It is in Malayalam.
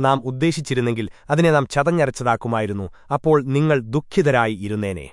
നാം ഉദ്ദേശിച്ചിരുന്നെങ്കിൽ അതിനെ നാം ചതഞ്ഞരച്ചതാക്കുമായിരുന്നു. അപ്പോൾ നിങ്ങൾ ദുഃഖിതരായി ഇരുന്നേനെ.